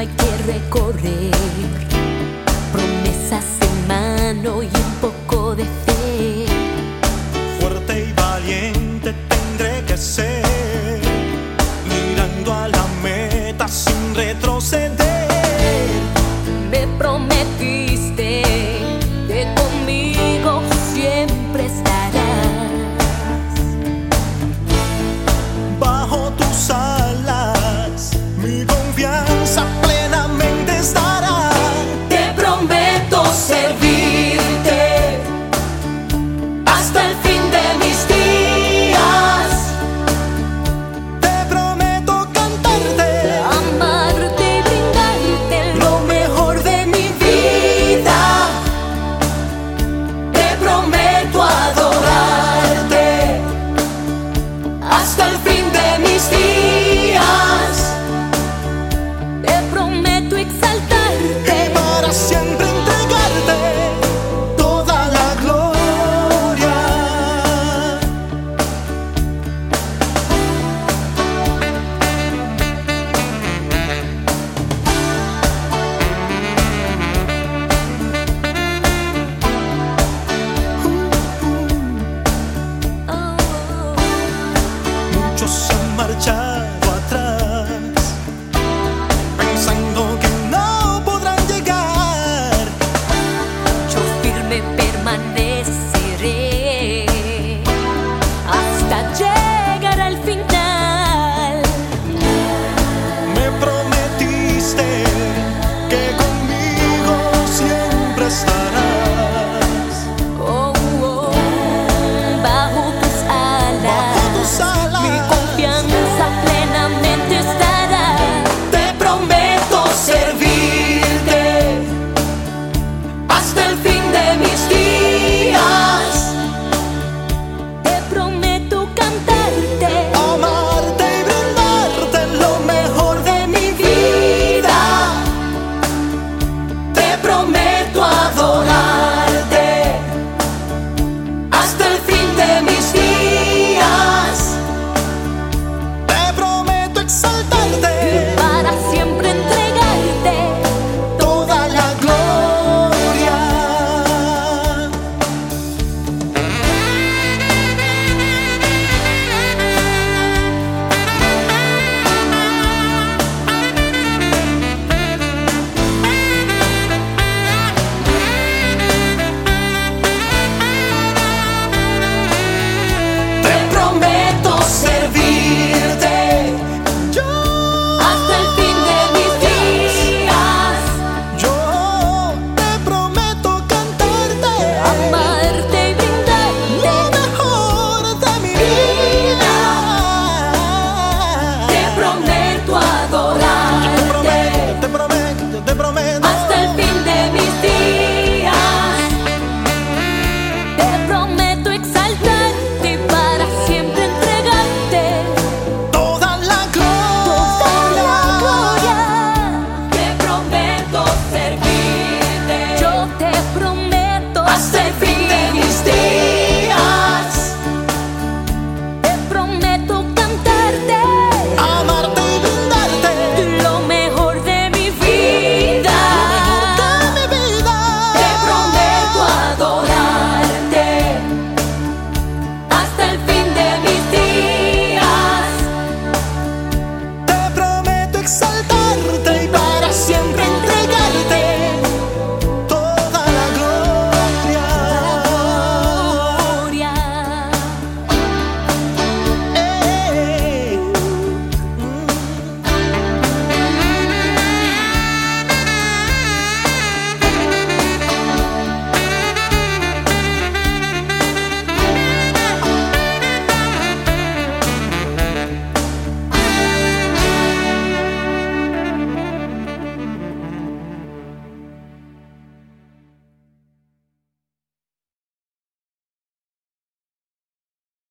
hay que recorrer.